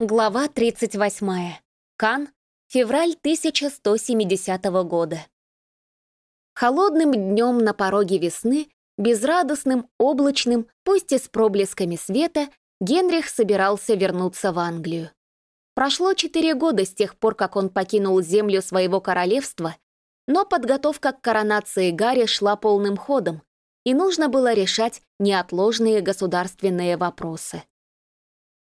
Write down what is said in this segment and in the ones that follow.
Глава 38. Кан. Февраль 1170 года. Холодным днем на пороге весны, безрадостным, облачным, пусть и с проблесками света, Генрих собирался вернуться в Англию. Прошло четыре года с тех пор, как он покинул землю своего королевства, но подготовка к коронации Гарри шла полным ходом, и нужно было решать неотложные государственные вопросы.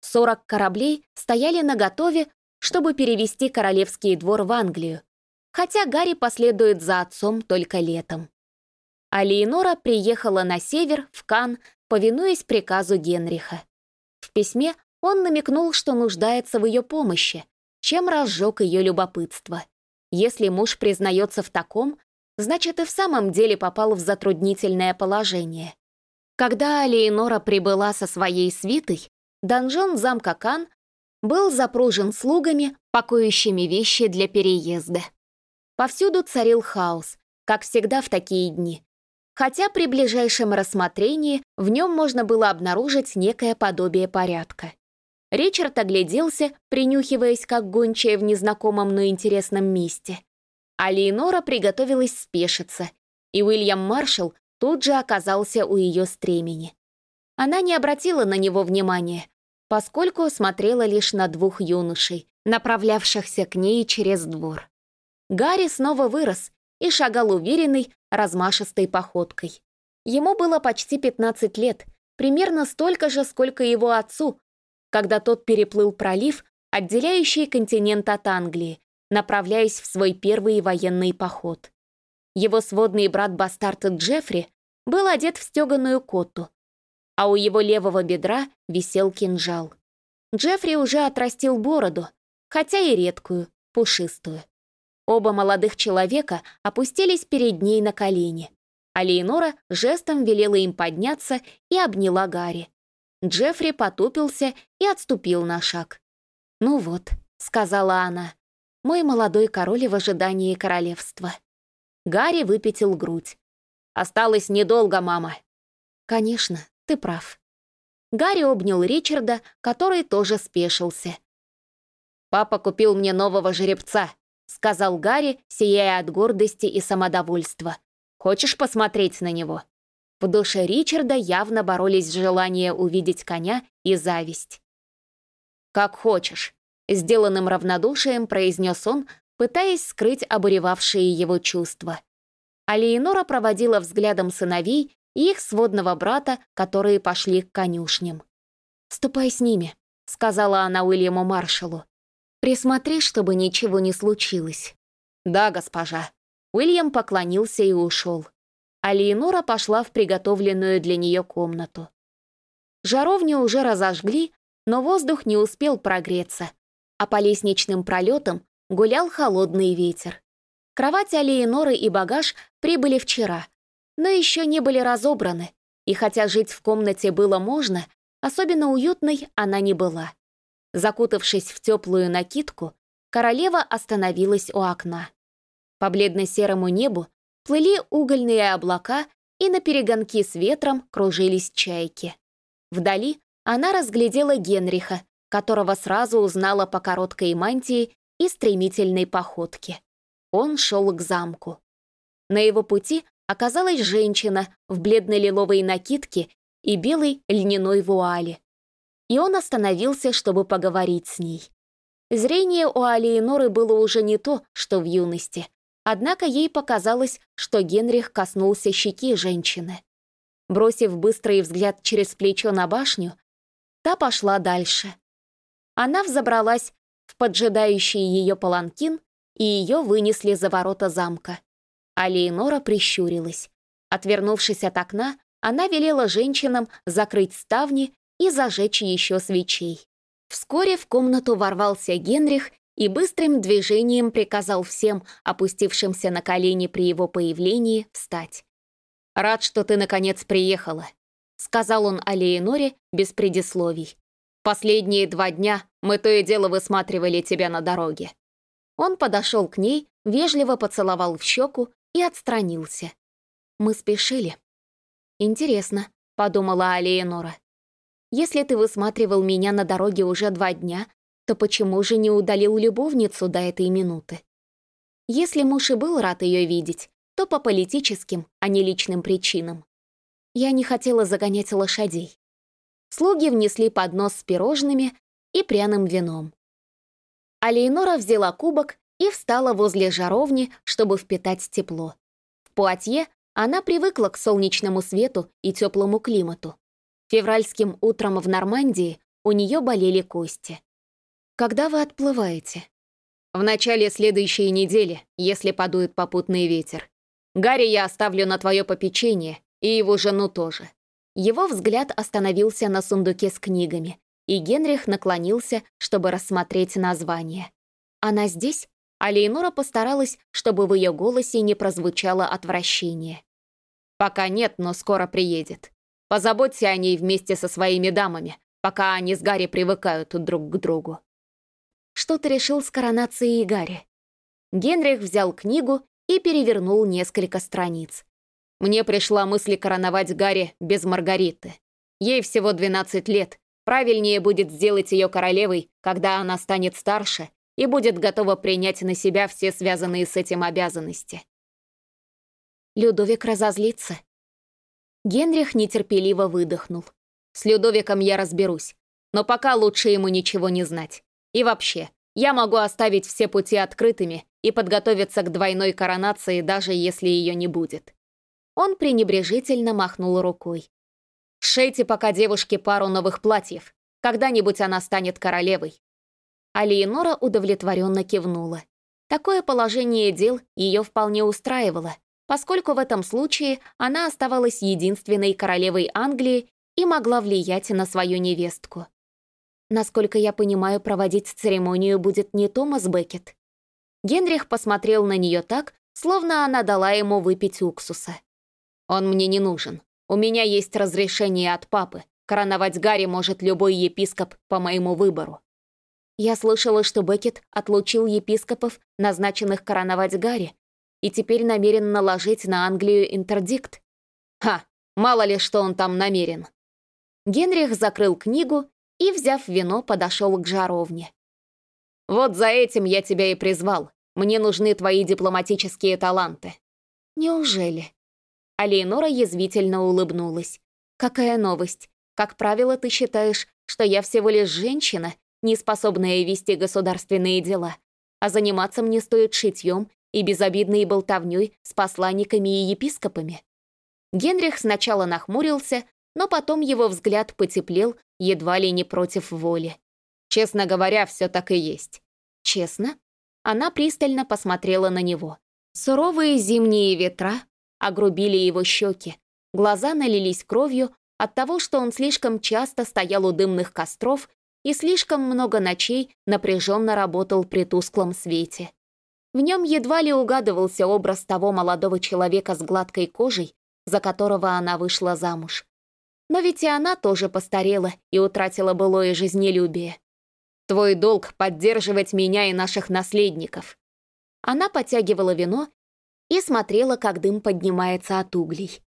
40 кораблей стояли наготове, чтобы перевести королевский двор в Англию, хотя Гарри последует за отцом только летом. А Леонора приехала на север, в Кан, повинуясь приказу Генриха. В письме он намекнул, что нуждается в ее помощи, чем разжег ее любопытство. Если муж признается в таком, значит и в самом деле попал в затруднительное положение. Когда Алиенора прибыла со своей свитой, Донжон замка Кан был запружен слугами, пакующими вещи для переезда. Повсюду царил хаос, как всегда в такие дни. Хотя при ближайшем рассмотрении в нем можно было обнаружить некое подобие порядка. Ричард огляделся, принюхиваясь как гончая в незнакомом, но интересном месте. А Леонора приготовилась спешиться, и Уильям Маршалл тут же оказался у ее стремени. Она не обратила на него внимания, поскольку смотрела лишь на двух юношей, направлявшихся к ней через двор. Гарри снова вырос и шагал уверенной, размашистой походкой. Ему было почти 15 лет, примерно столько же, сколько его отцу, когда тот переплыл пролив, отделяющий континент от Англии, направляясь в свой первый военный поход. Его сводный брат-бастард Джеффри был одет в стеганую котту, а у его левого бедра висел кинжал. Джеффри уже отрастил бороду, хотя и редкую, пушистую. Оба молодых человека опустились перед ней на колени, а Лейнора жестом велела им подняться и обняла Гарри. Джеффри потупился и отступил на шаг. «Ну вот», — сказала она, — «мой молодой король в ожидании королевства». Гарри выпятил грудь. «Осталось недолго, мама». «Конечно, ты прав». Гарри обнял Ричарда, который тоже спешился. «Папа купил мне нового жеребца», — сказал Гарри, сияя от гордости и самодовольства. «Хочешь посмотреть на него?» В душе Ричарда явно боролись желание увидеть коня и зависть. «Как хочешь», — сделанным равнодушием произнес он, пытаясь скрыть обуревавшие его чувства. А Леонора проводила взглядом сыновей и их сводного брата, которые пошли к конюшням. «Ступай с ними», — сказала она Уильяму Маршалу. «Присмотри, чтобы ничего не случилось». «Да, госпожа». Уильям поклонился и ушел. А Леонора пошла в приготовленную для нее комнату. Жаровню уже разожгли, но воздух не успел прогреться, а по лестничным пролетам гулял холодный ветер. Кровать Алиеноры и багаж прибыли вчера, но еще не были разобраны, и хотя жить в комнате было можно, особенно уютной она не была. Закутавшись в теплую накидку, королева остановилась у окна. По бледно-серому небу плыли угольные облака, и на перегонки с ветром кружились чайки. Вдали она разглядела Генриха, которого сразу узнала по короткой мантии и стремительной походке. Он шел к замку. На его пути оказалась женщина в бледно-лиловой накидке и белой льняной вуале. И он остановился, чтобы поговорить с ней. Зрение у Алиеноры было уже не то, что в юности, однако ей показалось, что Генрих коснулся щеки женщины. Бросив быстрый взгляд через плечо на башню, та пошла дальше. Она взобралась в поджидающий ее паланкин, и ее вынесли за ворота замка а Лейнора прищурилась. Отвернувшись от окна, она велела женщинам закрыть ставни и зажечь еще свечей. Вскоре в комнату ворвался Генрих и быстрым движением приказал всем, опустившимся на колени при его появлении, встать. «Рад, что ты, наконец, приехала», — сказал он Алеиноре без предисловий. «Последние два дня мы то и дело высматривали тебя на дороге». Он подошел к ней, вежливо поцеловал в щеку и отстранился. Мы спешили. «Интересно», — подумала Алиенора. «Если ты высматривал меня на дороге уже два дня, то почему же не удалил любовницу до этой минуты? Если муж и был рад ее видеть, то по политическим, а не личным причинам. Я не хотела загонять лошадей. Слуги внесли поднос с пирожными и пряным вином. А взяла кубок и встала возле жаровни, чтобы впитать тепло. В Пуатье она привыкла к солнечному свету и теплому климату. Февральским утром в Нормандии у нее болели кости. «Когда вы отплываете?» «В начале следующей недели, если подует попутный ветер. Гарри я оставлю на твое попечение, и его жену тоже». Его взгляд остановился на сундуке с книгами, и Генрих наклонился, чтобы рассмотреть название. «Она здесь?» А Лейнора постаралась, чтобы в ее голосе не прозвучало отвращение. «Пока нет, но скоро приедет. Позаботься о ней вместе со своими дамами, пока они с Гарри привыкают друг к другу» что ты решил с коронацией Гарри. Генрих взял книгу и перевернул несколько страниц. Мне пришла мысль короновать Гарри без Маргариты. Ей всего 12 лет. Правильнее будет сделать ее королевой, когда она станет старше и будет готова принять на себя все связанные с этим обязанности. Людовик разозлится. Генрих нетерпеливо выдохнул. С Людовиком я разберусь, но пока лучше ему ничего не знать. И вообще, я могу оставить все пути открытыми и подготовиться к двойной коронации, даже если ее не будет». Он пренебрежительно махнул рукой. «Шейте пока девушке пару новых платьев. Когда-нибудь она станет королевой». А Леонора удовлетворенно кивнула. Такое положение дел ее вполне устраивало, поскольку в этом случае она оставалась единственной королевой Англии и могла влиять на свою невестку. Насколько я понимаю, проводить церемонию будет не Томас Беккет. Генрих посмотрел на нее так, словно она дала ему выпить уксуса. «Он мне не нужен. У меня есть разрешение от папы. Короновать Гарри может любой епископ по моему выбору». Я слышала, что Беккет отлучил епископов, назначенных короновать Гарри, и теперь намерен наложить на Англию интердикт. Ха, мало ли что он там намерен. Генрих закрыл книгу и, взяв вино, подошел к жаровне. «Вот за этим я тебя и призвал. Мне нужны твои дипломатические таланты». «Неужели?» А Лейнора язвительно улыбнулась. «Какая новость. Как правило, ты считаешь, что я всего лишь женщина, не способная вести государственные дела, а заниматься мне стоит шитьем и безобидной болтовней с посланниками и епископами». Генрих сначала нахмурился, но потом его взгляд потеплел едва ли не против воли. Честно говоря, все так и есть. Честно? Она пристально посмотрела на него. Суровые зимние ветра огрубили его щеки. Глаза налились кровью от того, что он слишком часто стоял у дымных костров и слишком много ночей напряженно работал при тусклом свете. В нем едва ли угадывался образ того молодого человека с гладкой кожей, за которого она вышла замуж. Но ведь и она тоже постарела и утратила былое жизнелюбие. Твой долг — поддерживать меня и наших наследников». Она подтягивала вино и смотрела, как дым поднимается от углей.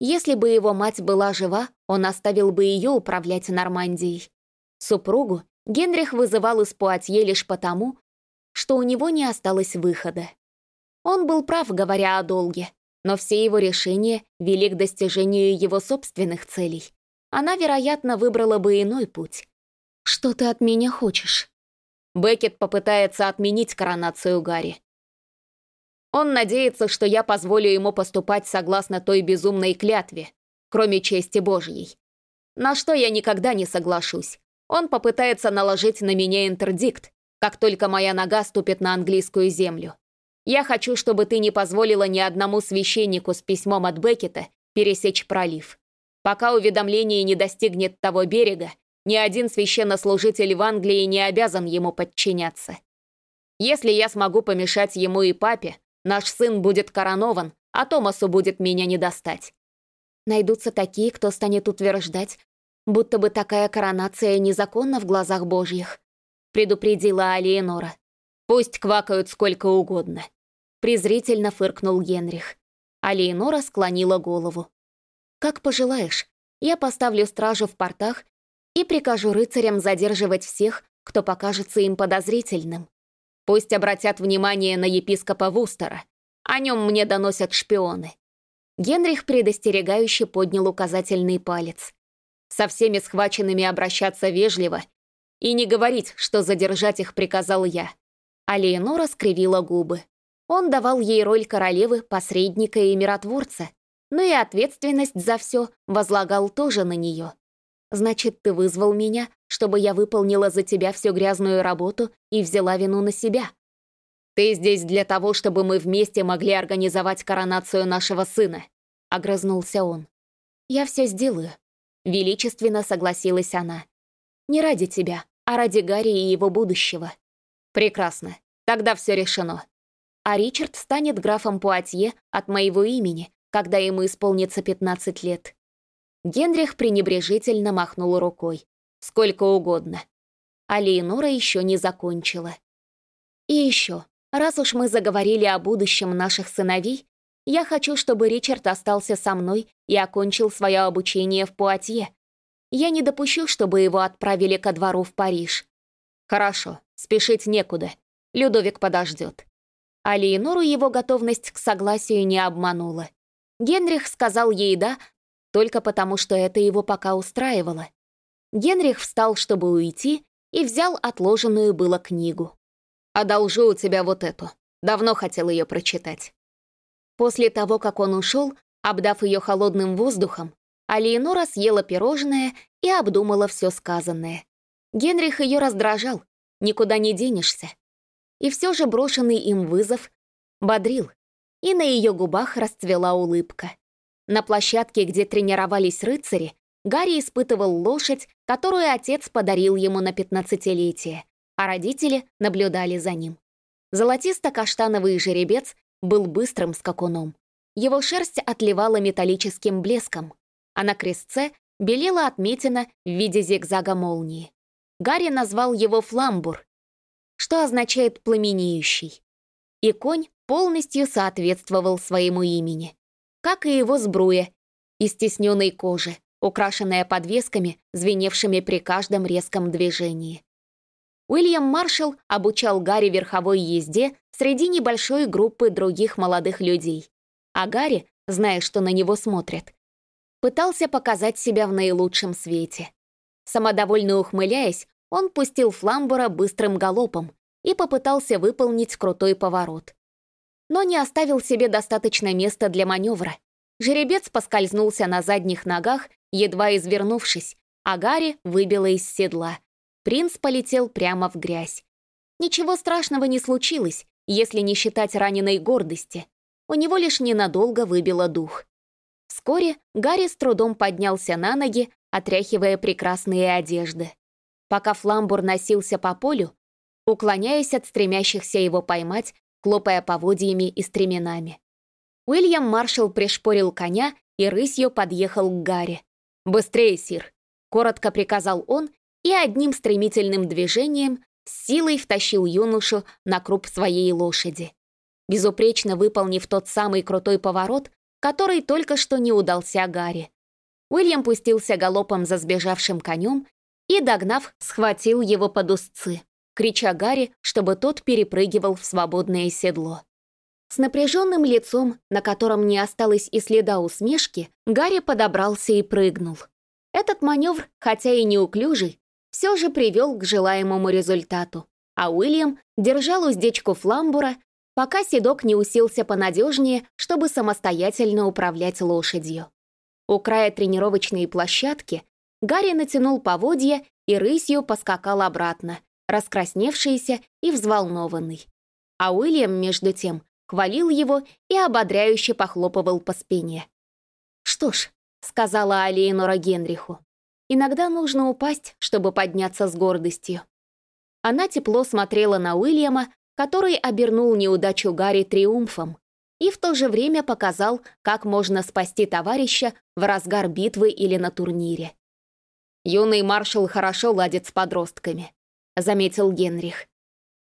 Если бы его мать была жива, он оставил бы ее управлять Нормандией. Супругу Генрих вызывал из Пуатье лишь потому, что у него не осталось выхода. Он был прав, говоря о долге но все его решения вели к достижению его собственных целей. Она, вероятно, выбрала бы иной путь. «Что ты от меня хочешь?» Беккет попытается отменить коронацию Гарри. Он надеется, что я позволю ему поступать согласно той безумной клятве, кроме чести Божьей. На что я никогда не соглашусь. Он попытается наложить на меня интердикт, как только моя нога ступит на английскую землю. Я хочу, чтобы ты не позволила ни одному священнику с письмом от Беккета пересечь пролив. Пока уведомление не достигнет того берега, ни один священнослужитель в Англии не обязан ему подчиняться. Если я смогу помешать ему и папе, наш сын будет коронован, а Томасу будет меня не достать. Найдутся такие, кто станет утверждать, будто бы такая коронация незаконна в глазах божьих, предупредила Алиенора. Пусть квакают сколько угодно. Презрительно фыркнул Генрих. А Лейнора склонила голову. «Как пожелаешь. Я поставлю стражу в портах и прикажу рыцарям задерживать всех, кто покажется им подозрительным. Пусть обратят внимание на епископа Вустера. О нем мне доносят шпионы. Генрих предостерегающе поднял указательный палец. Со всеми схваченными обращаться вежливо и не говорить, что задержать их приказал я. А Леонора скривила губы. Он давал ей роль королевы, посредника и миротворца, но и ответственность за все возлагал тоже на нее. Значит, ты вызвал меня, чтобы я выполнила за тебя всю грязную работу и взяла вину на себя. Ты здесь для того, чтобы мы вместе могли организовать коронацию нашего сына», — огрызнулся он. «Я все сделаю», — величественно согласилась она. «Не ради тебя, а ради Гарри и его будущего». «Прекрасно. Тогда все решено. А Ричард станет графом Пуатье от моего имени, когда ему исполнится 15 лет. Генрих пренебрежительно махнул рукой. «Сколько угодно». А Леонора еще не закончила. «И еще, раз уж мы заговорили о будущем наших сыновей, я хочу, чтобы Ричард остался со мной и окончил свое обучение в Пуатье. Я не допущу, чтобы его отправили ко двору в Париж. Хорошо, спешить некуда. Людовик подождет. А Леонору его готовность к согласию не обманула. Генрих сказал ей «да», только потому, что это его пока устраивало. Генрих встал, чтобы уйти, и взял отложенную было книгу. «Одолжу у тебя вот эту. Давно хотел ее прочитать». После того, как он ушел, обдав ее холодным воздухом, Алиенора съела пирожное и обдумала все сказанное. Генрих ее раздражал, никуда не денешься. И все же брошенный им вызов бодрил, и на ее губах расцвела улыбка. На площадке, где тренировались рыцари, Гарри испытывал лошадь, которую отец подарил ему на пятнадцатилетие, а родители наблюдали за ним. Золотисто-каштановый жеребец был быстрым скакуном. Его шерсть отливала металлическим блеском, а на крестце белела отметина в виде зигзага молнии. Гарри назвал его «фламбур», что означает «пламенеющий». И конь полностью соответствовал своему имени как и его сбруя из тесненной кожи, украшенная подвесками, звеневшими при каждом резком движении. Уильям Маршалл обучал Гарри верховой езде среди небольшой группы других молодых людей, а Гарри, зная, что на него смотрят, пытался показать себя в наилучшем свете. Самодовольно ухмыляясь, он пустил Фламбура быстрым галопом и попытался выполнить крутой поворот но не оставил себе достаточно места для маневра. Жеребец поскользнулся на задних ногах, едва извернувшись, а Гарри выбило из седла. Принц полетел прямо в грязь. Ничего страшного не случилось, если не считать раненой гордости. У него лишь ненадолго выбило дух. Вскоре Гарри с трудом поднялся на ноги, отряхивая прекрасные одежды. Пока Фламбур носился по полю, уклоняясь от стремящихся его поймать, хлопая поводьями и стременами. Уильям Маршалл пришпорил коня и рысью подъехал к Гарри. «Быстрее, сир!» — коротко приказал он и одним стремительным движением силой втащил юношу на круп своей лошади. Безупречно выполнив тот самый крутой поворот, который только что не удался Гарри. Уильям пустился галопом за сбежавшим конем и, догнав, схватил его под узцы крича Гарри, чтобы тот перепрыгивал в свободное седло. С напряженным лицом, на котором не осталось и следа усмешки, Гарри подобрался и прыгнул. Этот маневр, хотя и неуклюжий, все же привел к желаемому результату, а Уильям держал уздечку фламбура, пока седок не уселся понадежнее, чтобы самостоятельно управлять лошадью. У края тренировочной площадки Гарри натянул поводья и рысью поскакал обратно, раскрасневшийся и взволнованный. А Уильям, между тем, хвалил его и ободряюще похлопывал по спине. «Что ж», — сказала Алиенора Генриху, «иногда нужно упасть, чтобы подняться с гордостью». Она тепло смотрела на Уильяма, который обернул неудачу Гарри триумфом и в то же время показал, как можно спасти товарища в разгар битвы или на турнире. Юный маршал хорошо ладит с подростками. — заметил Генрих.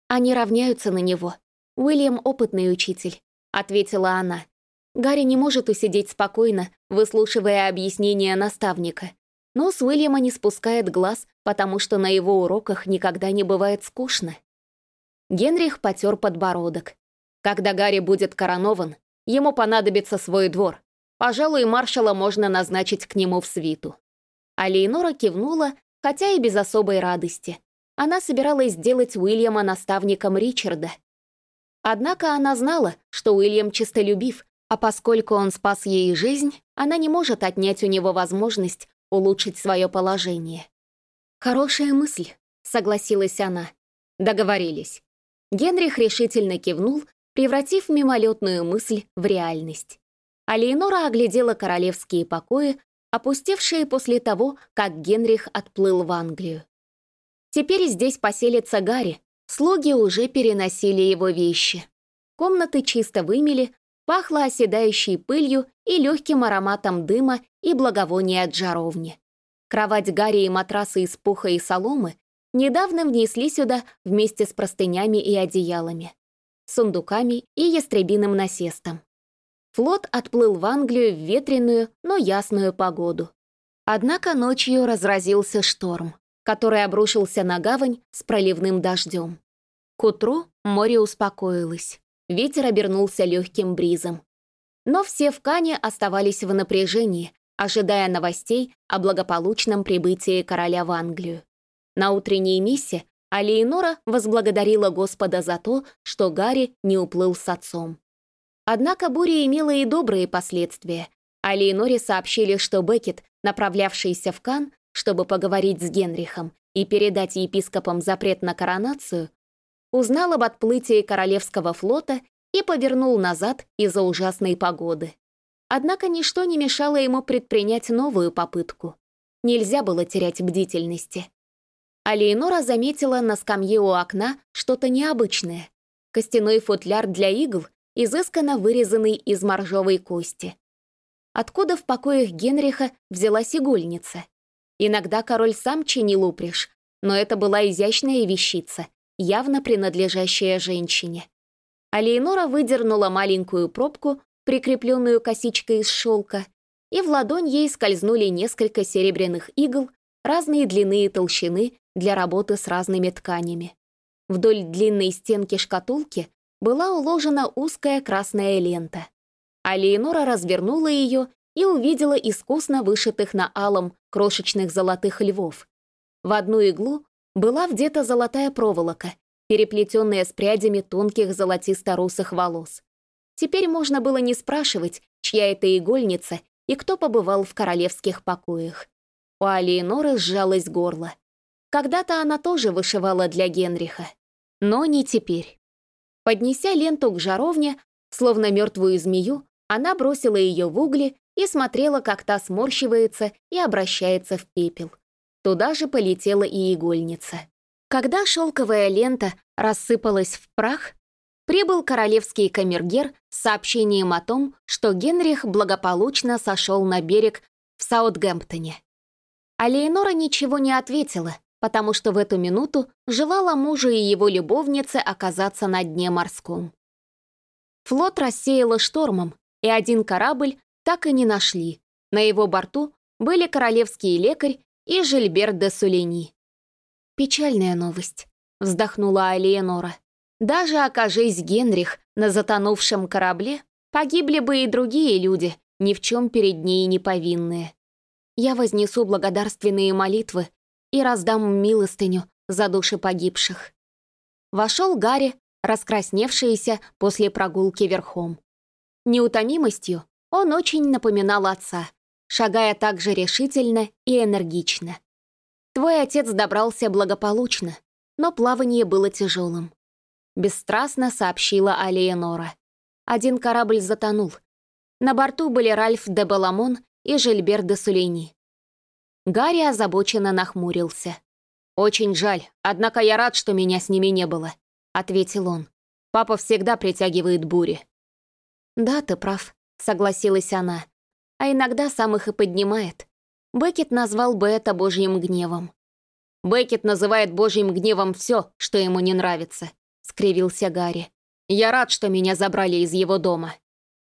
«Они равняются на него. Уильям — опытный учитель», — ответила она. Гарри не может усидеть спокойно, выслушивая объяснения наставника. Но с Уильяма не спускает глаз, потому что на его уроках никогда не бывает скучно. Генрих потер подбородок. Когда Гарри будет коронован, ему понадобится свой двор. Пожалуй, маршала можно назначить к нему в свиту. А Лейнора кивнула, хотя и без особой радости. Она собиралась сделать Уильяма наставником Ричарда. Однако она знала, что Уильям чистолюбив, а поскольку он спас ей жизнь, она не может отнять у него возможность улучшить свое положение. «Хорошая мысль», — согласилась она. Договорились. Генрих решительно кивнул, превратив мимолетную мысль в реальность. А Леонора оглядела королевские покои, опустевшие после того, как Генрих отплыл в Англию. Теперь здесь поселится Гарри, слуги уже переносили его вещи. Комнаты чисто вымели, пахло оседающей пылью и легким ароматом дыма и благовония от жаровни. Кровать Гарри и матрасы из пуха и соломы недавно внесли сюда вместе с простынями и одеялами, сундуками и ястребиным насестом. Флот отплыл в Англию в ветреную, но ясную погоду. Однако ночью разразился шторм, который обрушился на гавань с проливным дождем. К утру море успокоилось, ветер обернулся легким бризом. Но все в Кане оставались в напряжении, ожидая новостей о благополучном прибытии короля в Англию. На утренней миссе Алиенора возблагодарила Господа за то, что Гарри не уплыл с отцом. Однако буря имела и добрые последствия. А Лейноре сообщили, что Беккет, направлявшийся в Кан, чтобы поговорить с Генрихом и передать епископам запрет на коронацию, узнал об отплытии Королевского флота и повернул назад из-за ужасной погоды. Однако ничто не мешало ему предпринять новую попытку. Нельзя было терять бдительности. А заметила на скамье у окна что-то необычное. Костяной футляр для игл изысканно вырезанный из моржовой кости. Откуда в покоях Генриха взялась игольница? Иногда король сам чинил упряжь, но это была изящная вещица, явно принадлежащая женщине. А Лейнора выдернула маленькую пробку, прикрепленную косичкой из шелка, и в ладонь ей скользнули несколько серебряных игл разные длины и толщины для работы с разными тканями. Вдоль длинной стенки шкатулки была уложена узкая красная лента. А развернула ее и увидела искусно вышитых на алом крошечных золотых львов. В одну иглу была вдета золотая проволока, переплетенная с прядями тонких золотисто-русых волос. Теперь можно было не спрашивать, чья это игольница и кто побывал в королевских покоях. У Алиеноры сжалось горло. Когда-то она тоже вышивала для Генриха. Но не теперь. Поднеся ленту к жаровне, словно мертвую змею, она бросила ее в угли и смотрела, как та сморщивается и обращается в пепел. Туда же полетела и игольница. Когда шелковая лента рассыпалась в прах, прибыл королевский камергер с сообщением о том, что Генрих благополучно сошел на берег в Саутгемптоне. А Леонора ничего не ответила, потому что в эту минуту желала мужу и его любовнице оказаться на дне морском. Флот рассеяло штормом, и один корабль так и не нашли. На его борту были королевский лекарь и Жильбер де Сулени. «Печальная новость», — вздохнула Алиенора. «Даже окажись Генрих на затонувшем корабле, погибли бы и другие люди, ни в чем перед ней не повинные. Я вознесу благодарственные молитвы и раздам милостыню за души погибших». Вошел Гарри, раскрасневшийся после прогулки верхом. Неутомимостью он очень напоминал отца, шагая так же решительно и энергично. Твой отец добрался благополучно, но плавание было тяжелым. Бесстрастно сообщила Алиенора. Один корабль затонул. На борту были Ральф де Баламон и Жильбер де Сулейни. Гарри озабоченно нахмурился. «Очень жаль, однако я рад, что меня с ними не было», — ответил он. «Папа всегда притягивает бури». «Да, ты прав», — согласилась она. «А иногда сам их и поднимает. Беккет назвал бы это божьим гневом». «Беккет называет божьим гневом все, что ему не нравится», — скривился Гарри. «Я рад, что меня забрали из его дома.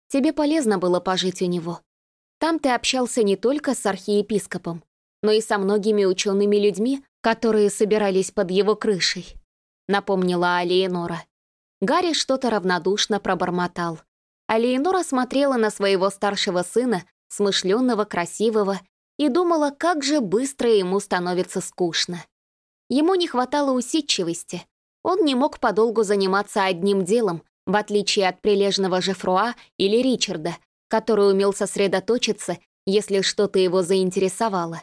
Тебе полезно было пожить у него. Там ты общался не только с архиепископом, но и со многими учеными людьми, которые собирались под его крышей», — напомнила Алиенора. Гарри что-то равнодушно пробормотал. Алиенора смотрела на своего старшего сына, смышленного, красивого, и думала, как же быстро ему становится скучно. Ему не хватало усидчивости. Он не мог подолгу заниматься одним делом, в отличие от прилежного Жефруа или Ричарда, который умел сосредоточиться, если что-то его заинтересовало.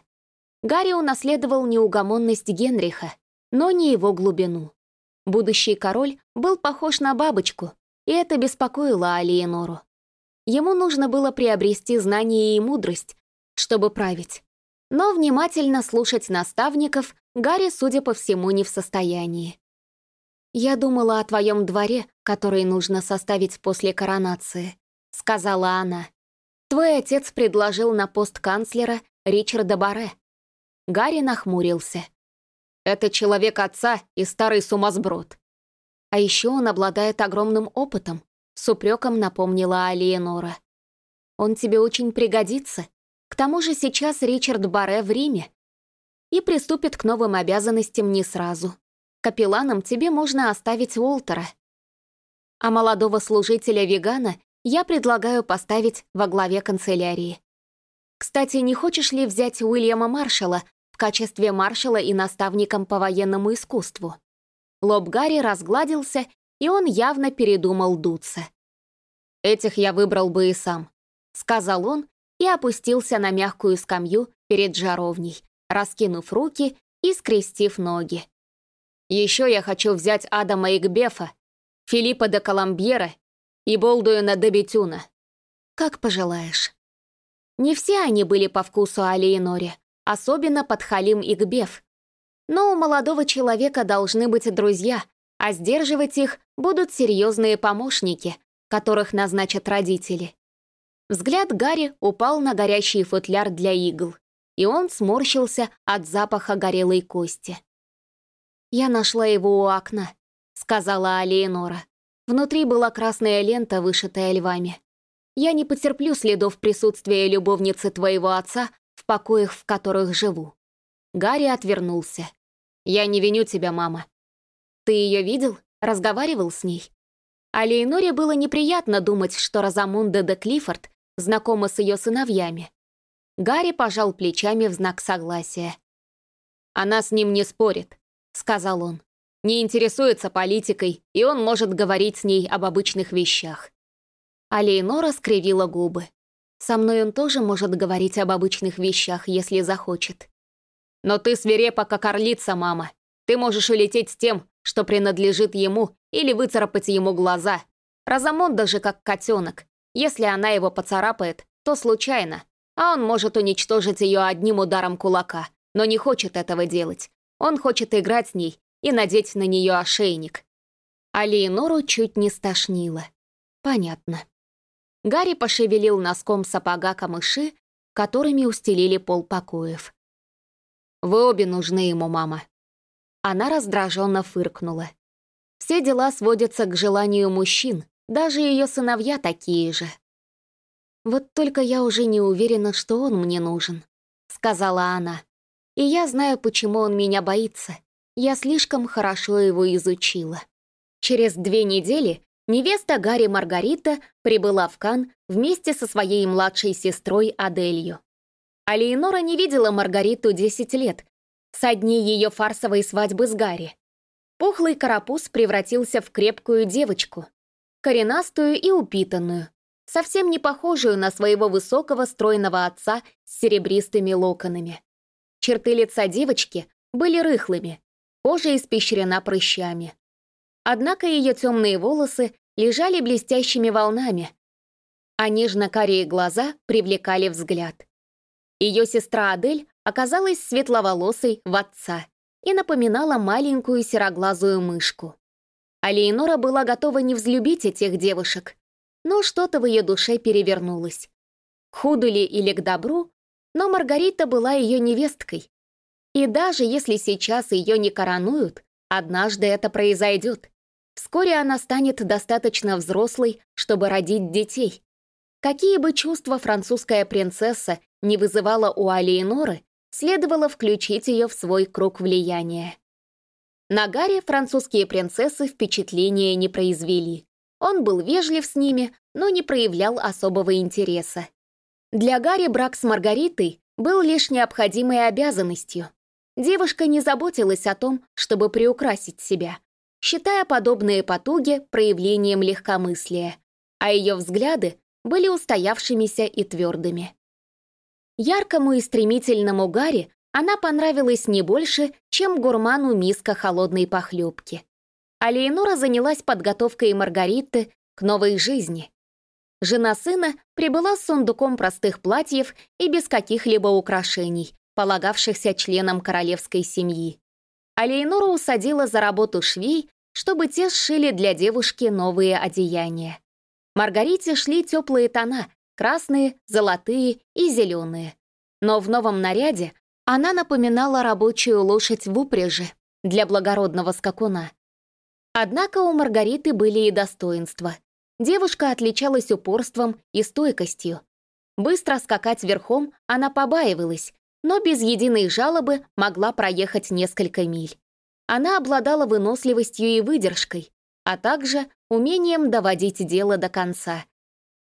Гарри унаследовал неугомонность Генриха, но не его глубину. Будущий король был похож на бабочку, и это беспокоило Алиенору. Ему нужно было приобрести знания и мудрость, чтобы править. Но внимательно слушать наставников Гарри, судя по всему, не в состоянии. «Я думала о твоем дворе, который нужно составить после коронации», — сказала она. «Твой отец предложил на пост канцлера Ричарда Барре». Гарри нахмурился. «Это человек отца и старый сумасброд». А еще он обладает огромным опытом, с упреком напомнила Алиенора. «Он тебе очень пригодится. К тому же сейчас Ричард Барре в Риме и приступит к новым обязанностям не сразу. Капелланом тебе можно оставить Уолтера. А молодого служителя-вегана я предлагаю поставить во главе канцелярии. Кстати, не хочешь ли взять Уильяма Маршалла в качестве маршала и наставником по военному искусству?» Лоб Гарри разгладился, и он явно передумал дуться. «Этих я выбрал бы и сам», — сказал он и опустился на мягкую скамью перед жаровней, раскинув руки и скрестив ноги. «Еще я хочу взять Адама Игбефа, Филиппа де Коломбьера и Болдуина де Бетюна. Как пожелаешь». Не все они были по вкусу Алиеноре, особенно подхалим Игбеф. Но у молодого человека должны быть друзья, а сдерживать их будут серьезные помощники, которых назначат родители. Взгляд Гарри упал на горящий футляр для игл, и он сморщился от запаха горелой кости. «Я нашла его у окна», — сказала Алиенора. Внутри была красная лента, вышитая львами. «Я не потерплю следов присутствия любовницы твоего отца в покоях, в которых живу». Гарри отвернулся. «Я не виню тебя, мама». «Ты ее видел? Разговаривал с ней?» А Лейноре было неприятно думать, что Розамунда де Клиффорд знакома с ее сыновьями. Гарри пожал плечами в знак согласия. «Она с ним не спорит», — сказал он. «Не интересуется политикой, и он может говорить с ней об обычных вещах». А Лейнора скривила губы. «Со мной он тоже может говорить об обычных вещах, если захочет». «Но ты свирепа, как орлица, мама. Ты можешь улететь с тем, что принадлежит ему, или выцарапать ему глаза. Розамонда же как котенок. Если она его поцарапает, то случайно, а он может уничтожить ее одним ударом кулака, но не хочет этого делать. Он хочет играть с ней и надеть на нее ошейник. А Леонору чуть не стошнило. Понятно. Гарри пошевелил носком сапога камыши, которыми устелили пол покоев. «Вы обе нужны ему, мама». Она раздраженно фыркнула. Все дела сводятся к желанию мужчин, даже ее сыновья такие же. «Вот только я уже не уверена, что он мне нужен», — сказала она. «И я знаю, почему он меня боится. Я слишком хорошо его изучила». Через две недели невеста Гарри Маргарита прибыла в Кан вместе со своей младшей сестрой Аделью. А Леонора не видела Маргариту 10 лет, со дней ее фарсовой свадьбы с Гарри. Пухлый карапуз превратился в крепкую девочку, коренастую и упитанную, совсем не похожую на своего высокого стройного отца с серебристыми локонами. Черты лица девочки были рыхлыми, кожа испещрена прыщами. Однако ее темные волосы лежали блестящими волнами, а нежно-карие глаза привлекали взгляд. Ее сестра Адель оказалась светловолосой в отца и напоминала маленькую сероглазую мышку. А была готова не взлюбить этих девушек, но что-то в ее душе перевернулось. Худу ли или к добру, но Маргарита была ее невесткой. И даже если сейчас ее не коронуют, однажды это произойдет. Вскоре она станет достаточно взрослой, чтобы родить детей. Какие бы чувства французская принцесса не вызывала у Алиеноры, следовало включить ее в свой круг влияния. На Гарри французские принцессы впечатления не произвели. Он был вежлив с ними, но не проявлял особого интереса. Для Гарри брак с Маргаритой был лишь необходимой обязанностью. Девушка не заботилась о том, чтобы приукрасить себя, считая подобные потуги проявлением легкомыслия, а ее взгляды были устоявшимися и твердыми. Яркому и стремительному Гарри она понравилась не больше, чем гурману миска холодной похлебки. А Леонора занялась подготовкой Маргариты к новой жизни. Жена сына прибыла с сундуком простых платьев и без каких-либо украшений, полагавшихся членам королевской семьи. А Леонора усадила за работу швей, чтобы те сшили для девушки новые одеяния. Маргарите шли теплые тона — красные, золотые и зеленые. Но в новом наряде она напоминала рабочую лошадь в упряжи для благородного скакуна. Однако у Маргариты были и достоинства. Девушка отличалась упорством и стойкостью. Быстро скакать верхом она побаивалась, но без единой жалобы могла проехать несколько миль. Она обладала выносливостью и выдержкой, а также умением доводить дело до конца.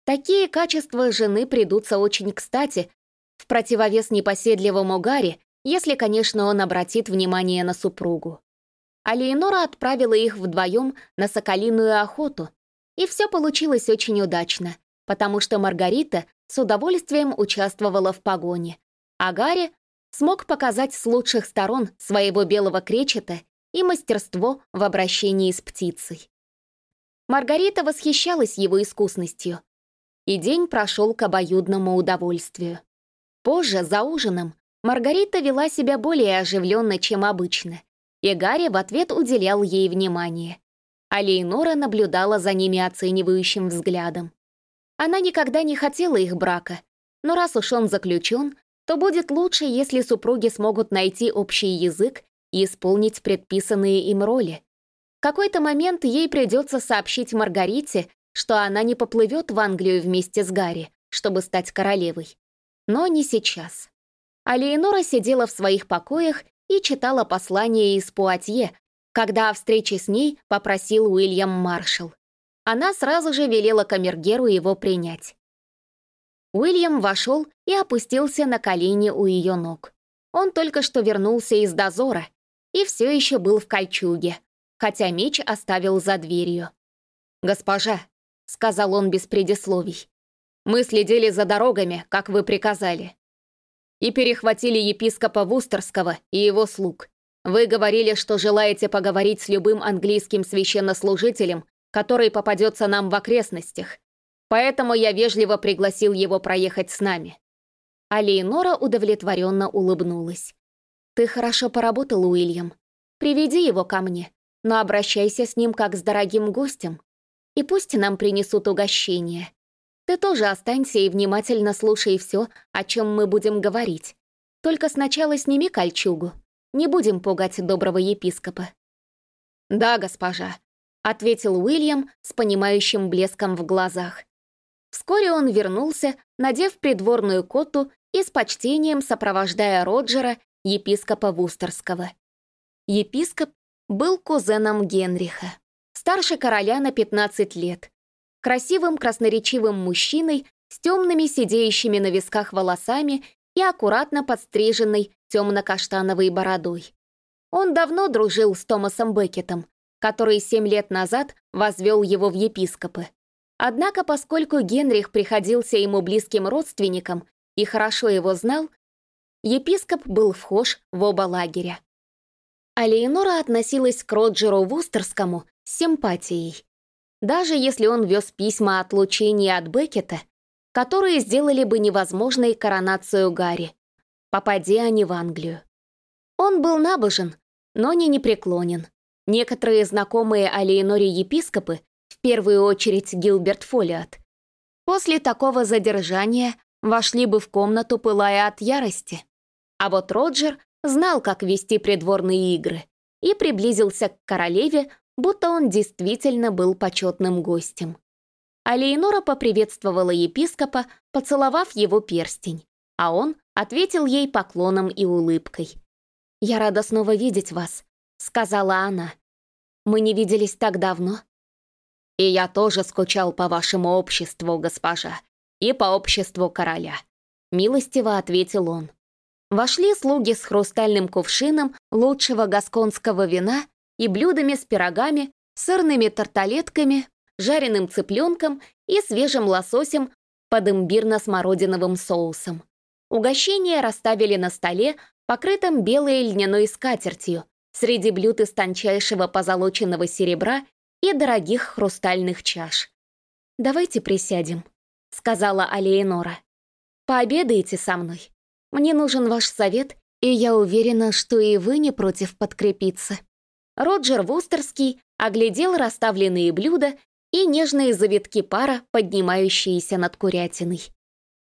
Такие качества жены придутся очень кстати в противовес непоседливому Гарри, если, конечно, он обратит внимание на супругу. А Леонора отправила их вдвоем на соколиную охоту, и все получилось очень удачно, потому что Маргарита с удовольствием участвовала в погоне, а Гарри смог показать с лучших сторон своего белого кречета и мастерство в обращении с птицей. Маргарита восхищалась его искусностью, и день прошел к обоюдному удовольствию. Позже, за ужином, Маргарита вела себя более оживленно, чем обычно, и Гарри в ответ уделял ей внимание. А Лейнора наблюдала за ними оценивающим взглядом. Она никогда не хотела их брака, но раз уж он заключен, то будет лучше, если супруги смогут найти общий язык и исполнить предписанные им роли. В какой-то момент ей придется сообщить Маргарите, что она не поплывет в Англию вместе с Гарри, чтобы стать королевой. Но не сейчас. А Леонора сидела в своих покоях и читала послание из Пуатье, когда о встрече с ней попросил Уильям Маршалл. Она сразу же велела камергеру его принять. Уильям вошел и опустился на колени у ее ног. Он только что вернулся из дозора и все еще был в кольчуге, хотя меч оставил за дверью. «Госпожа», — сказал он без предисловий, мы следили за дорогами, как вы приказали. И перехватили епископа Вустерского и его слуг. Вы говорили, что желаете поговорить с любым английским священнослужителем, который попадется нам в окрестностях. Поэтому я вежливо пригласил его проехать с нами». А Лейнора удовлетворенно улыбнулась. «Ты хорошо поработал, Уильям. Приведи его ко мне, но обращайся с ним как с дорогим гостем. И пусть нам принесут угощение. Ты тоже останься и внимательно слушай все, о чем мы будем говорить. Только сначала сними кольчугу. Не будем пугать доброго епископа». «Да, госпожа», — ответил Уильям с понимающим блеском в глазах. Вскоре он вернулся, надев придворную коту и с почтением сопровождая Роджера, епископа Вустерского. Епископ был кузеном Генриха, старше короля на 15 лет, красивым красноречивым мужчиной с темными сидеющими на висках волосами и аккуратно подстриженной темно-каштановой бородой. Он давно дружил с Томасом Беккетом, который семь лет назад возвел его в епископы. Однако, поскольку Генрих приходился ему близким родственником и хорошо его знал, епископ был вхож в оба лагеря. А Леонора относилась к Роджеру Вустерскому с симпатией даже если он вез письма отлучения от Беккета, которые сделали бы невозможной коронацию Гарри, попади они в Англию. Он был набожен, но не непреклонен. Некоторые знакомые Алиеноре епископы, в первую очередь Гилберт Фолиат, после такого задержания вошли бы в комнату, пылая от ярости. А вот Роджер знал, как вести придворные игры, и приблизился к королеве будто он действительно был почетным гостем. А Лейнора поприветствовала епископа, поцеловав его перстень, а он ответил ей поклоном и улыбкой. «Я рада снова видеть вас», — сказала она. «Мы не виделись так давно». «И я тоже скучал по вашему обществу, госпожа, и по обществу короля», — милостиво ответил он. Вошли слуги с хрустальным кувшином лучшего гасконского вина и блюдами с пирогами, сырными тарталетками, жареным цыпленком и свежим лососем под имбирно-смородиновым соусом. Угощения расставили на столе, покрытом белой льняной скатертью, среди блюд из тончайшего позолоченного серебра и дорогих хрустальных чаш. «Давайте присядем», — сказала Алеинора. «Пообедаете со мной. Мне нужен ваш совет, и я уверена, что и вы не против подкрепиться». Роджер Вустерский оглядел расставленные блюда и нежные завитки пара, поднимающиеся над курятиной.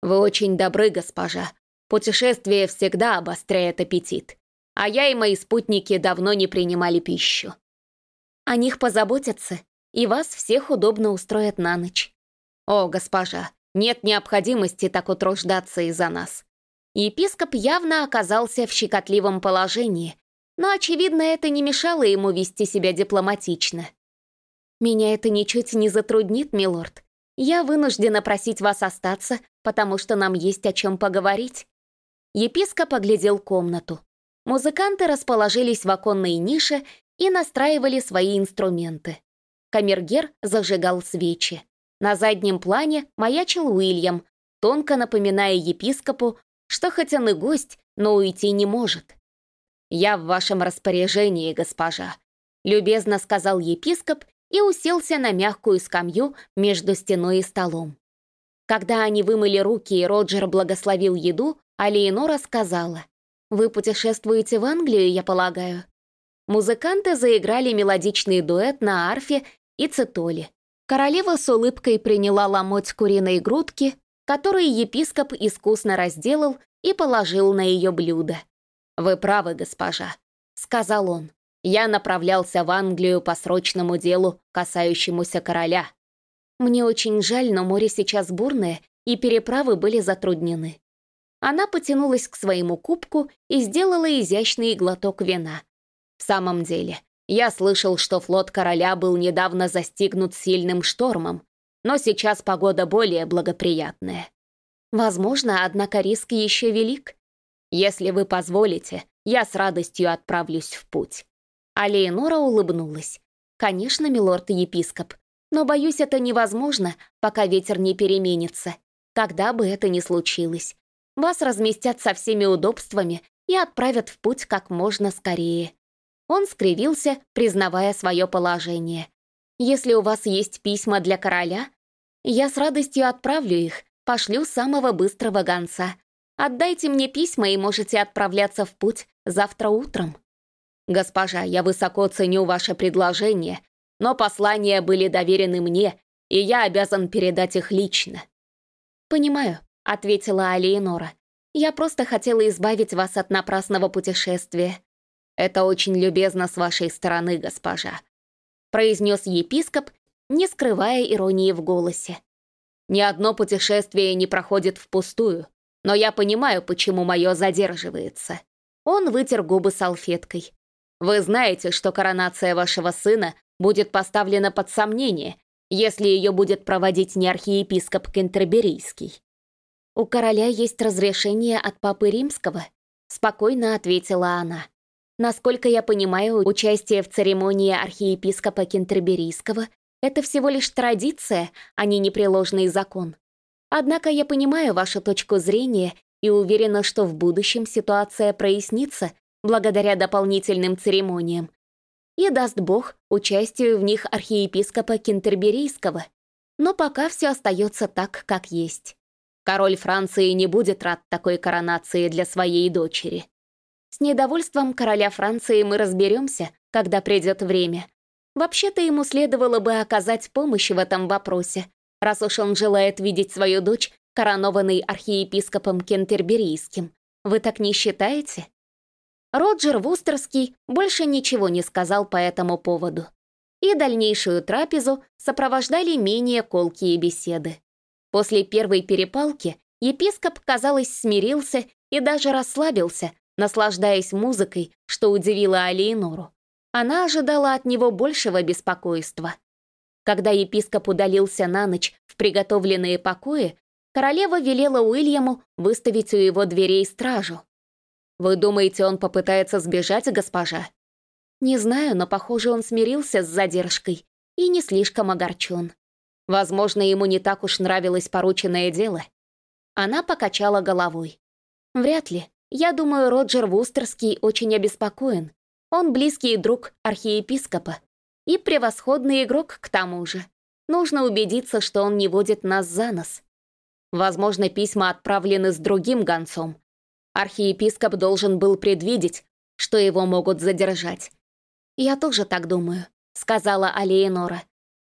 «Вы очень добры, госпожа. Путешествие всегда обостряет аппетит. А я и мои спутники давно не принимали пищу. О них позаботятся, и вас всех удобно устроят на ночь. О, госпожа, нет необходимости так утруждаться из-за нас. Епископ явно оказался в щекотливом положении, но, очевидно, это не мешало ему вести себя дипломатично. «Меня это ничуть не затруднит, милорд. Я вынуждена просить вас остаться, потому что нам есть о чем поговорить». Епископ оглядел комнату. Музыканты расположились в оконной нише и настраивали свои инструменты. Камергер зажигал свечи. На заднем плане маячил Уильям, тонко напоминая епископу, что хоть он и гость, но уйти не может. «Я в вашем распоряжении, госпожа», — любезно сказал епископ и уселся на мягкую скамью между стеной и столом. Когда они вымыли руки и Роджер благословил еду, Алиенора сказала, «Вы путешествуете в Англию, я полагаю?» Музыканты заиграли мелодичный дуэт на арфе и цитоле. Королева с улыбкой приняла ломоть куриной грудки, который епископ искусно разделал и положил на ее блюдо. «Вы правы, госпожа», — сказал он. «Я направлялся в Англию по срочному делу, касающемуся короля». «Мне очень жаль, но море сейчас бурное, и переправы были затруднены». Она потянулась к своему кубку и сделала изящный глоток вина. «В самом деле, я слышал, что флот короля был недавно застигнут сильным штормом, но сейчас погода более благоприятная. Возможно, однако риск еще велик. Если вы позволите, я с радостью отправлюсь в путь». А Леонора улыбнулась. «Конечно, милорд-епископ, но, боюсь, это невозможно, пока ветер не переменится. Когда бы это ни случилось. Вас разместят со всеми удобствами и отправят в путь как можно скорее». Он скривился, признавая свое положение. Если у вас есть письма для короля, я с радостью отправлю их, пошлю самого быстрого гонца. Отдайте мне письма и можете отправляться в путь завтра утром. Госпожа, я высоко ценю ваше предложение, но послания были доверены мне, и я обязан передать их лично. Понимаю, ответила Алиенора. Я просто хотела избавить вас от напрасного путешествия. Это очень любезно с вашей стороны, госпожа произнес епископ, не скрывая иронии в голосе. «Ни одно путешествие не проходит впустую, но я понимаю, почему мое задерживается». Он вытер губы салфеткой. «Вы знаете, что коронация вашего сына будет поставлена под сомнение, если ее будет проводить не архиепископ Кентерберийский». «У короля есть разрешение от папы римского», — спокойно ответила она. Насколько я понимаю, участие в церемонии архиепископа Кентерберийского — это всего лишь традиция, а не непреложный закон. Однако я понимаю вашу точку зрения и уверена, что в будущем ситуация прояснится благодаря дополнительным церемониям. И даст Бог участию в них архиепископа Кентерберийского. Но пока все остается так, как есть. Король Франции не будет рад такой коронации для своей дочери. С недовольством короля Франции мы разберемся, когда придет время. Вообще-то ему следовало бы оказать помощь в этом вопросе, раз уж он желает видеть свою дочь, коронованной архиепископом Кентерберийским. Вы так не считаете? Роджер Вустерский больше ничего не сказал по этому поводу. И дальнейшую трапезу сопровождали менее колкие беседы. После первой перепалки епископ, казалось, смирился и даже расслабился, наслаждаясь музыкой, что удивило Алиенору. Она ожидала от него большего беспокойства. Когда епископ удалился на ночь в приготовленные покои, королева велела Уильяму выставить у его дверей стражу. «Вы думаете, он попытается сбежать, госпожа?» «Не знаю, но, похоже, он смирился с задержкой и не слишком огорчен. Возможно, ему не так уж нравилось порученное дело». Она покачала головой. «Вряд ли. Я думаю, Роджер Вустерский очень обеспокоен. Он близкий друг архиепископа. И превосходный игрок к тому же. Нужно убедиться, что он не водит нас за нос. Возможно, письма отправлены с другим гонцом. Архиепископ должен был предвидеть, что его могут задержать. «Я тоже так думаю», — сказала Алиенора.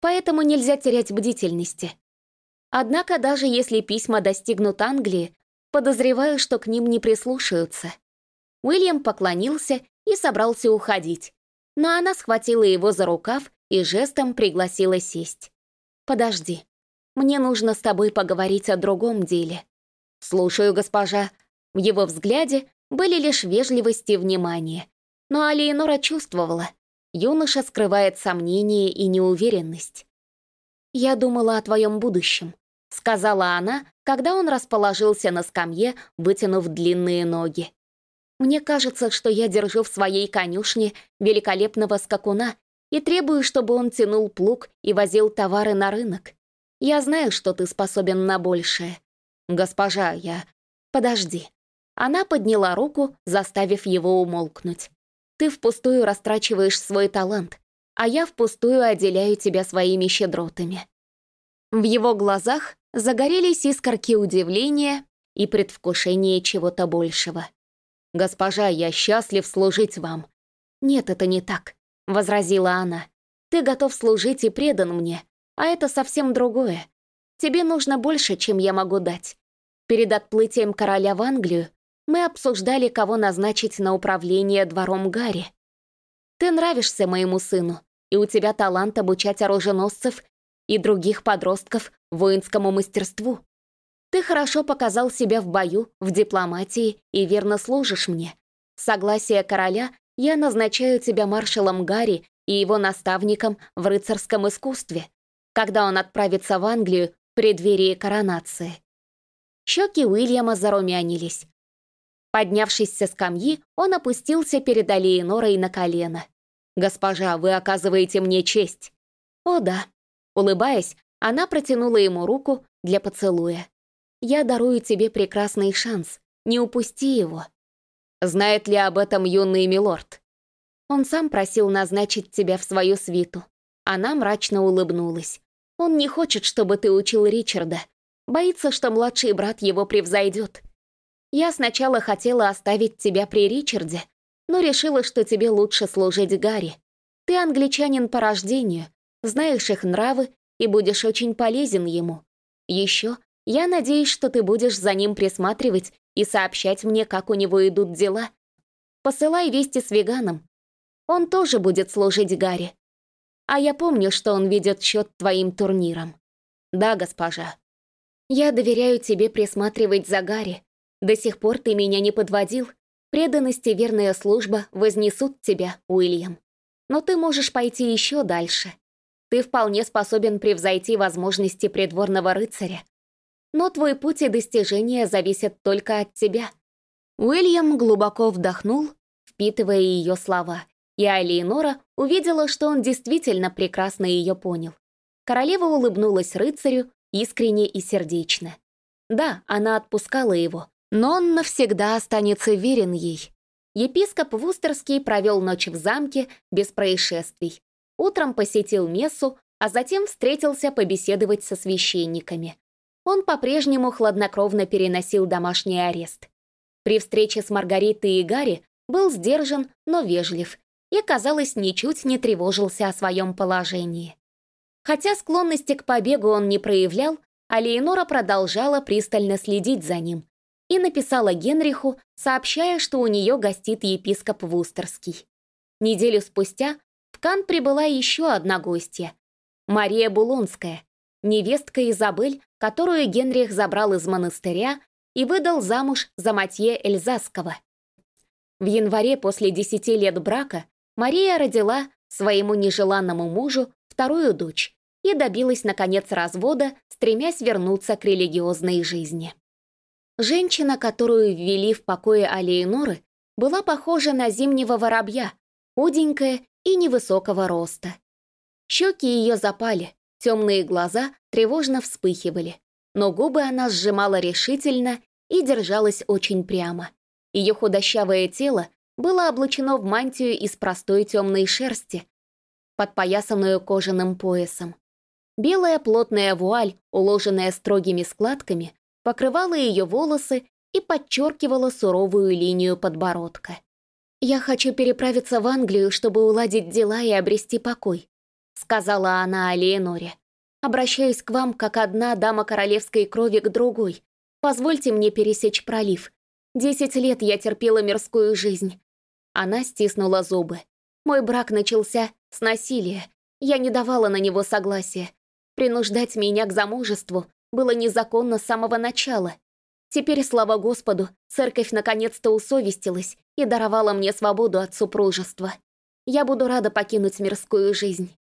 «Поэтому нельзя терять бдительности. Однако даже если письма достигнут Англии, подозреваю, что к ним не прислушаются». Уильям поклонился и собрался уходить. Но она схватила его за рукав и жестом пригласила сесть. «Подожди. Мне нужно с тобой поговорить о другом деле». «Слушаю, госпожа». В его взгляде были лишь вежливость и внимание. Но Алиенора чувствовала. Юноша скрывает сомнения и неуверенность. «Я думала о твоем будущем», — сказала она, когда он расположился на скамье, вытянув длинные ноги. Мне кажется, что я держу в своей конюшне великолепного скакуна и требую, чтобы он тянул плуг и возил товары на рынок. Я знаю, что ты способен на большее. Госпожа, я... Подожди. Она подняла руку, заставив его умолкнуть. Ты впустую растрачиваешь свой талант, а я впустую отделяю тебя своими щедротами. В его глазах загорелись искорки удивления и предвкушения чего-то большего. «Госпожа, я счастлив служить вам». «Нет, это не так», — возразила она. «Ты готов служить и предан мне, а это совсем другое. Тебе нужно больше, чем я могу дать. Перед отплытием короля в Англию мы обсуждали, кого назначить на управление двором Гарри. Ты нравишься моему сыну, и у тебя талант обучать оруженосцев и других подростков воинскому мастерству. Ты хорошо показал себя в бою, в дипломатии и верно служишь мне. Согласие короля я назначаю тебя маршалом Гарри и его наставником в рыцарском искусстве, когда он отправится в Англию в преддверии коронации». Щеки Уильяма зарумянились. Поднявшись со скамьи, он опустился перед Алиенорой на колено. «Госпожа, вы оказываете мне честь». «О да». Улыбаясь, она протянула ему руку для поцелуя. Я дарую тебе прекрасный шанс. Не упусти его. Знает ли об этом юный милорд? Он сам просил назначить тебя в свою свиту. Она мрачно улыбнулась. Он не хочет, чтобы ты учил Ричарда. Боится, что младший брат его превзойдет. Я сначала хотела оставить тебя при Ричарде, но решила, что тебе лучше служить Гарри. Ты англичанин по рождению, знаешь их нравы и будешь очень полезен ему. Еще я надеюсь, что ты будешь за ним присматривать и сообщать мне, как у него идут дела. Посылай вести с веганом. Он тоже будет служить Гарри. А я помню, что он ведет счет твоим турнирам. Да, госпожа. Я доверяю тебе присматривать за Гарри. До сих пор ты меня не подводил. Преданность и верная служба вознесут тебя, Уильям. Но ты можешь пойти еще дальше. Ты вполне способен превзойти возможности придворного рыцаря но твой путь и достижения зависят только от тебя». Уильям глубоко вдохнул, впитывая ее слова, и Алиенора увидела, что он действительно прекрасно ее понял. Королева улыбнулась рыцарю искренне и сердечно. Да, она отпускала его, но он навсегда останется верен ей. Епископ Вустерский провел ночь в замке без происшествий. Утром посетил мессу, а затем встретился побеседовать со священниками он по-прежнему хладнокровно переносил домашний арест. При встрече с Маргаритой и Гарри был сдержан, но вежлив, и, казалось, ничуть не тревожился о своем положении. Хотя склонности к побегу он не проявлял, а Леонора продолжала пристально следить за ним и написала Генриху, сообщая, что у нее гостит епископ Вустерский. Неделю спустя в Кан прибыла еще одна гостья — Мария Булонская, невестка Изабель, которую Генрих забрал из монастыря и выдал замуж за Матье Эльзасского. В январе после десяти лет брака Мария родила своему нежеланному мужу вторую дочь и добилась, наконец, развода, стремясь вернуться к религиозной жизни. Женщина, которую ввели в покое Алиеноры, была похожа на зимнего воробья, худенькая и невысокого роста. Щеки ее запали, темные глаза тревожно вспыхивали, но губы она сжимала решительно и держалась очень прямо. Ее худощавое тело было облачено в мантию из простой темной шерсти, подпоясанную кожаным поясом. Белая плотная вуаль, уложенная строгими складками, покрывала ее волосы и подчеркивала суровую линию подбородка. «Я хочу переправиться в Англию, чтобы уладить дела и обрести покой», сказала она Алиеноре. «Обращаюсь к вам, как одна дама королевской крови к другой. Позвольте мне пересечь пролив. Десять лет я терпела мирскую жизнь». Она стиснула зубы. «Мой брак начался с насилия. Я не давала на него согласия. Принуждать меня к замужеству было незаконно с самого начала. Теперь, слава Господу, церковь наконец-то усовестилась и даровала мне свободу от супружества. Я буду рада покинуть мирскую жизнь.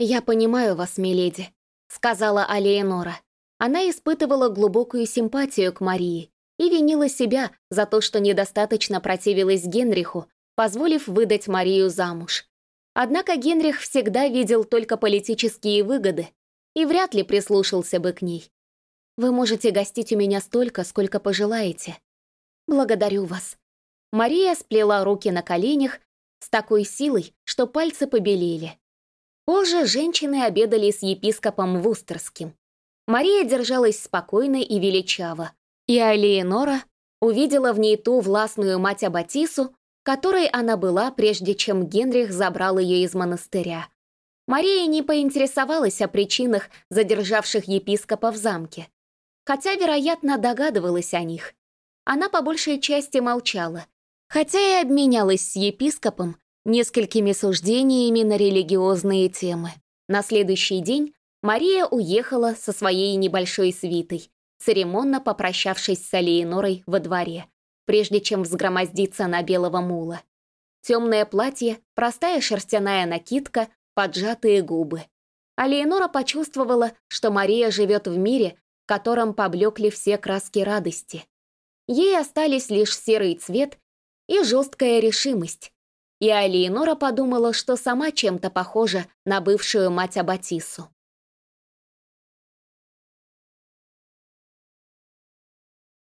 «Я понимаю вас, миледи», — сказала Алиенора. Она испытывала глубокую симпатию к Марии и винила себя за то, что недостаточно противилась Генриху, позволив выдать Марию замуж. Однако Генрих всегда видел только политические выгоды и вряд ли прислушался бы к ней. «Вы можете гостить у меня столько, сколько пожелаете. Благодарю вас». Мария сплела руки на коленях с такой силой, что пальцы побелели. Позже женщины обедали с епископом Вустерским. Мария держалась спокойно и величаво, и Алиенора увидела в ней ту властную мать Аббатису, которой она была, прежде чем Генрих забрал ее из монастыря. Мария не поинтересовалась о причинах, задержавших епископа в замке. Хотя, вероятно, догадывалась о них. Она по большей части молчала, хотя и обменялась с епископом несколькими суждениями на религиозные темы. На следующий день Мария уехала со своей небольшой свитой, церемонно попрощавшись с Алиенорой во дворе, прежде чем взгромоздиться на белого мула. Темное платье, простая шерстяная накидка, поджатые губы. Алиенора почувствовала, что Мария живет в мире, в котором поблекли все краски радости. Ей остались лишь серый цвет и жесткая решимость, и Алиенора подумала, что сама чем-то похожа на бывшую мать Аббатису.